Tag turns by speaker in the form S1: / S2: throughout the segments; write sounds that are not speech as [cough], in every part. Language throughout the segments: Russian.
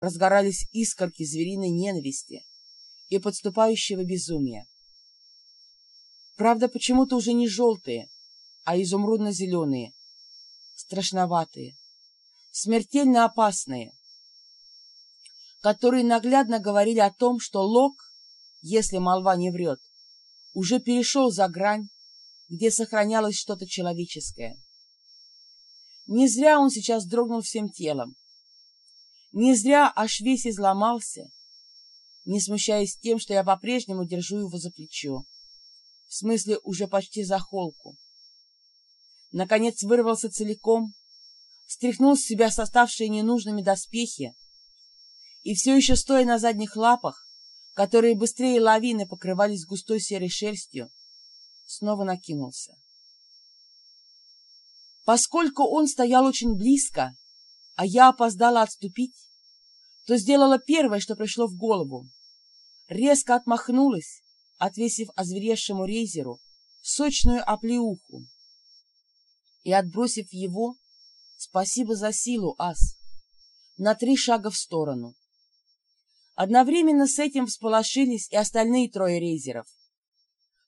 S1: разгорались искорки звериной ненависти и подступающего безумия. Правда, почему-то уже не желтые, а изумрудно-зеленые, страшноватые, смертельно опасные, которые наглядно говорили о том, что Лок, если молва не врет, уже перешел за грань, где сохранялось что-то человеческое. Не зря он сейчас дрогнул всем телом. Не зря аж весь изломался, не смущаясь тем, что я по-прежнему держу его за плечо, в смысле уже почти за холку. Наконец вырвался целиком, стряхнул с себя составшие ненужными доспехи и все еще стоя на задних лапах, которые быстрее лавины покрывались густой серой шерстью, снова накинулся. Поскольку он стоял очень близко, а я опоздала отступить, то сделала первое, что пришло в голову. Резко отмахнулась, отвесив озверевшему рейзеру сочную оплеуху и, отбросив его, спасибо за силу, ас, на три шага в сторону. Одновременно с этим всполошились и остальные трое рейзеров,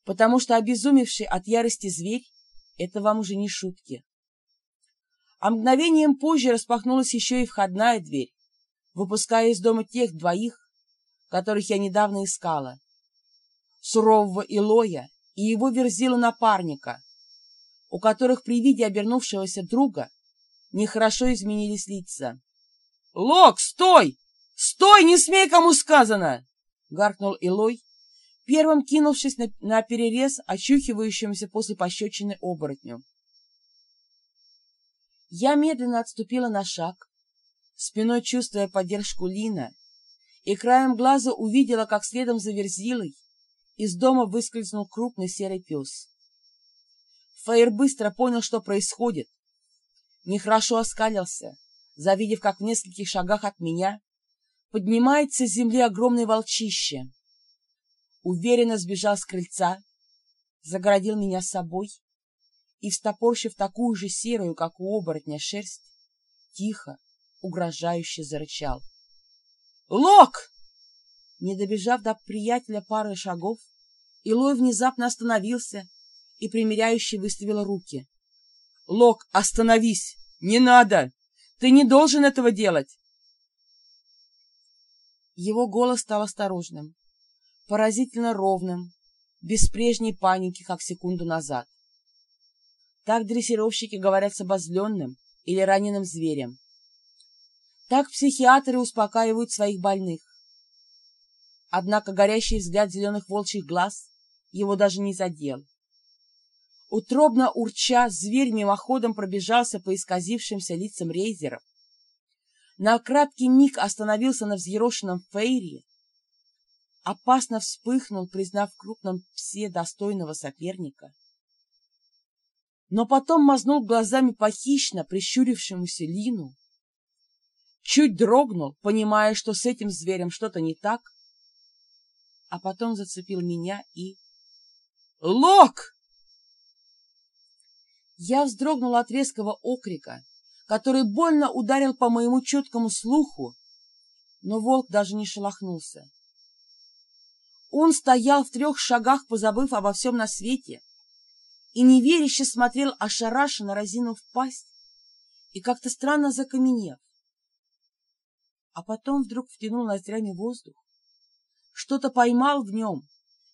S1: потому что обезумевший от ярости зверь — это вам уже не шутки. А мгновением позже распахнулась еще и входная дверь, выпуская из дома тех двоих, которых я недавно искала. Сурового Илоя и его верзила напарника, у которых при виде обернувшегося друга нехорошо изменились лица. — Лок, стой! Стой, не смей, кому сказано! — гаркнул Илой, первым кинувшись на, на перерез очухивающемуся после пощечины оборотню. Я медленно отступила на шаг, спиной чувствуя поддержку Лина, и краем глаза увидела, как следом за Верзилой из дома выскользнул крупный серый пес. Фаер быстро понял, что происходит. Нехорошо оскалился, завидев, как в нескольких шагах от меня поднимается с земли огромное волчище. Уверенно сбежал с крыльца, загородил меня собой и, встопорщив такую же серую, как у оборотня, шерсть, тихо, угрожающе зарычал. «Лок!» Не добежав до приятеля пары шагов, Илой внезапно остановился и примиряюще выставил руки. «Лок, остановись! Не надо! Ты не должен этого делать!» Его голос стал осторожным, поразительно ровным, без прежней паники, как секунду назад. Так дрессировщики говорят с обозленным или раненым зверем. Так психиатры успокаивают своих больных. Однако горящий взгляд зеленых волчьих глаз его даже не задел. Утробно урча, зверь мимоходом пробежался по исказившимся лицам рейзеров. На краткий миг остановился на взъерошенном фейре, опасно вспыхнул, признав в крупном псе достойного соперника но потом мазнул глазами по хищно прищурившемуся Лину, чуть дрогнул, понимая, что с этим зверем что-то не так, а потом зацепил меня и... «Лок!» Я вздрогнула от резкого окрика, который больно ударил по моему четкому слуху, но волк даже не шелохнулся. Он стоял в трех шагах, позабыв обо всем на свете, и неверяще смотрел ошарашенно, разинув пасть и как-то странно закаменев. А потом вдруг втянул ноздрями воздух, что-то поймал в нем,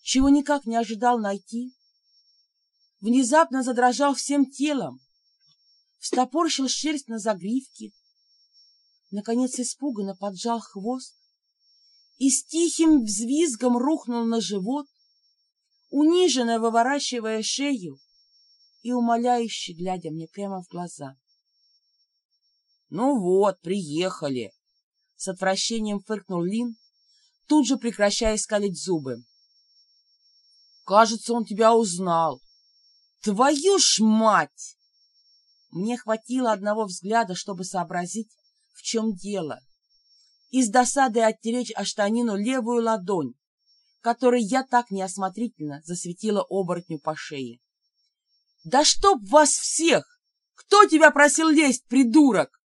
S1: чего никак не ожидал найти, внезапно задрожал всем телом, встопорщил шерсть на загривке, наконец испуганно поджал хвост и с тихим взвизгом рухнул на живот, униженно выворачивая шею и умоляюще глядя мне прямо в глаза. — Ну вот, приехали! — с отвращением фыркнул Лин, тут же прекращая скалить зубы. — Кажется, он тебя узнал. Твою ж мать! Мне хватило одного взгляда, чтобы сообразить, в чем дело, и с досадой оттереть о штанину левую ладонь, которой я так неосмотрительно засветила оборотню по шее. Да чтоб вас всех! Кто тебя просил лезть, придурок?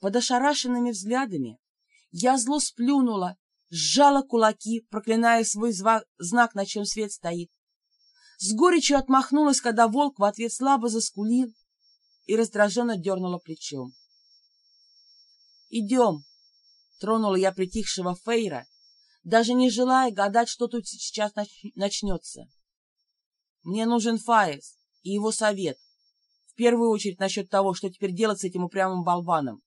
S1: Под ошарашенными взглядами я зло сплюнула, сжала кулаки, проклиная свой знак, на чем свет стоит. С горечью отмахнулась, когда волк в ответ слабо заскулил и раздраженно дернула плечом. «Идем!» — тронула я притихшего Фейра, даже не желая гадать, что тут сейчас начнется. «Мне нужен Фаес и его совет, в первую очередь насчет того, что теперь делать с этим упрямым болваном.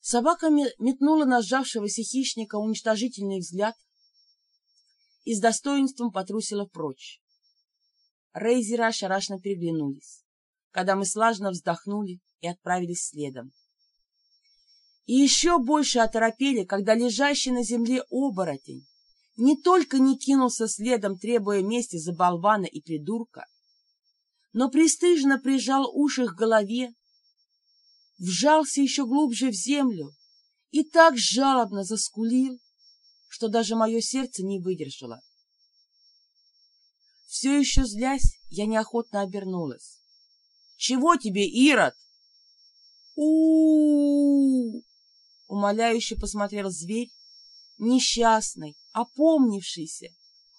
S1: Собака метнула на сжавшегося хищника уничтожительный взгляд и с достоинством потрусила прочь. Рейзеры ошарашенно переглянулись, когда мы слажно вздохнули и отправились следом. И еще больше оторопели, когда лежащий на земле оборотень не только не кинулся следом, требуя мести за болвана и придурка, но пристыжно прижал уши к голове вжался еще глубже в землю и так жалобно заскулил, что даже мое сердце не выдержало. Все еще злясь, я неохотно обернулась. — Чего тебе, Ирод? у у Умоляюще посмотрел зверь, несчастный, опомнившийся,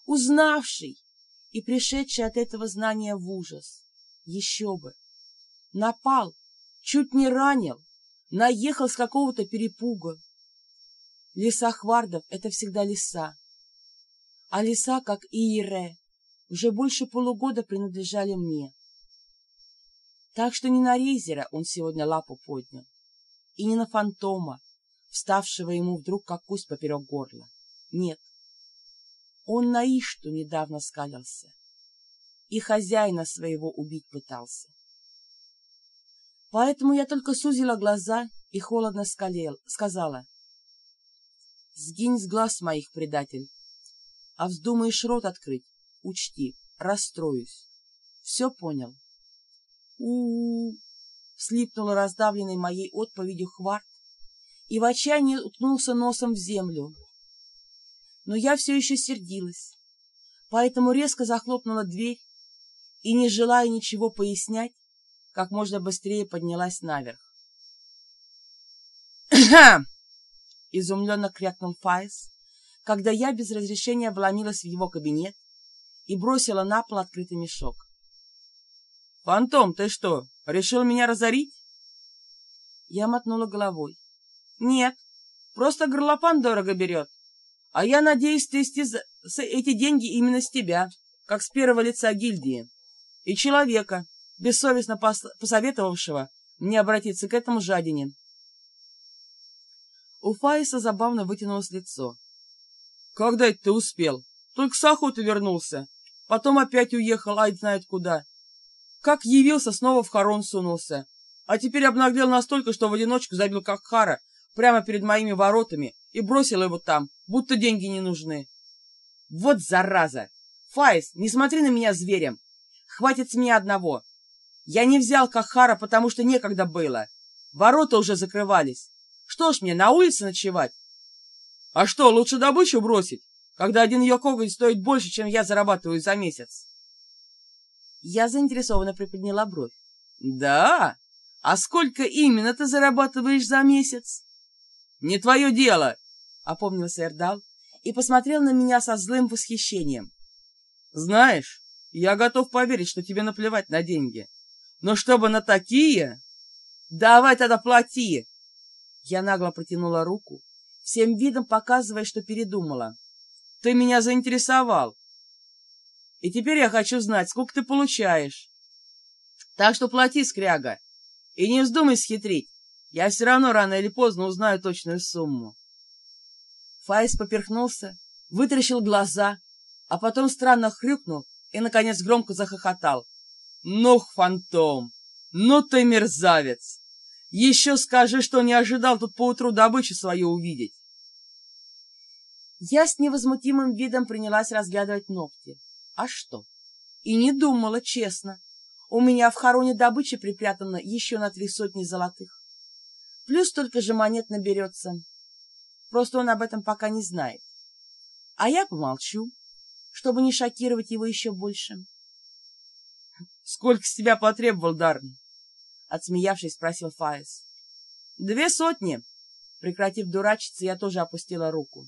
S1: узнавший и пришедший от этого знания в ужас. Еще бы! Напал, чуть не ранил, наехал с какого-то перепуга. Леса Хвардов — это всегда леса. А леса, как и Ире, уже больше полугода принадлежали мне. Так что не на Рейзера он сегодня лапу поднял, и не на фантома, вставшего ему вдруг как кость поперек горла. Нет, он на Ишту недавно скалился и хозяина своего убить пытался. Поэтому я только сузила глаза и холодно скалел, сказала. «Сгинь с глаз моих, предатель, а вздумаешь рот открыть, учти, расстроюсь. Все понял?» у, -у, -у слипнула раздавленной моей отповедью Хварт и в отчаянии уткнулся носом в землю. Но я все еще сердилась, поэтому резко захлопнула дверь и, не желая ничего пояснять, как можно быстрее поднялась наверх. [clears throat] изумленно крякнул Файс, когда я без разрешения вломилась в его кабинет и бросила на пол открытый мешок. «Фантом, ты что, решил меня разорить?» Я мотнула головой. «Нет, просто горлопан дорого берет, а я надеюсь трясти эти деньги именно с тебя, как с первого лица гильдии, и человека, бессовестно посоветовавшего мне обратиться к этому жадине. У Фаиса забавно вытянулось лицо. — Когда это ты успел? Только с охоты вернулся. Потом опять уехал, ай знает куда. Как явился, снова в хорон сунулся. А теперь обнаглел настолько, что в одиночку забил как хара прямо перед моими воротами и бросил его там, будто деньги не нужны. Вот зараза! Фаис, не смотри на меня зверем. Хватит с меня одного. Я не взял Кахара, потому что некогда было. Ворота уже закрывались. Что ж мне, на улице ночевать? А что, лучше добычу бросить, когда один ее коготь стоит больше, чем я зарабатываю за месяц? Я заинтересованно приподняла бровь. Да? А сколько именно ты зарабатываешь за месяц? Не твое дело, опомнился Эрдал и посмотрел на меня со злым восхищением. Знаешь, я готов поверить, что тебе наплевать на деньги. Но чтобы на такие... Давай тогда плати! Я нагло протянула руку, всем видом показывая, что передумала. Ты меня заинтересовал. И теперь я хочу знать, сколько ты получаешь. Так что плати, скряга, и не вздумай схитрить. Я все равно рано или поздно узнаю точную сумму. Фаис поперхнулся, вытаращил глаза, а потом странно хрюкнул и, наконец, громко захохотал. Ну, фантом, ну ты мерзавец! Еще скажи, что не ожидал тут поутру добычу свою увидеть. Я с невозмутимым видом принялась разглядывать ногти. А что? И не думала, честно. У меня в хороне добыча припрятана еще на три сотни золотых. Плюс только же монет наберется. Просто он об этом пока не знает. А я помолчу, чтобы не шокировать его еще больше. Сколько с тебя потребовал Дарн? Отсмеявшись, спросил Фаис. Две сотни. Прекратив дурачиться, я тоже опустила руку.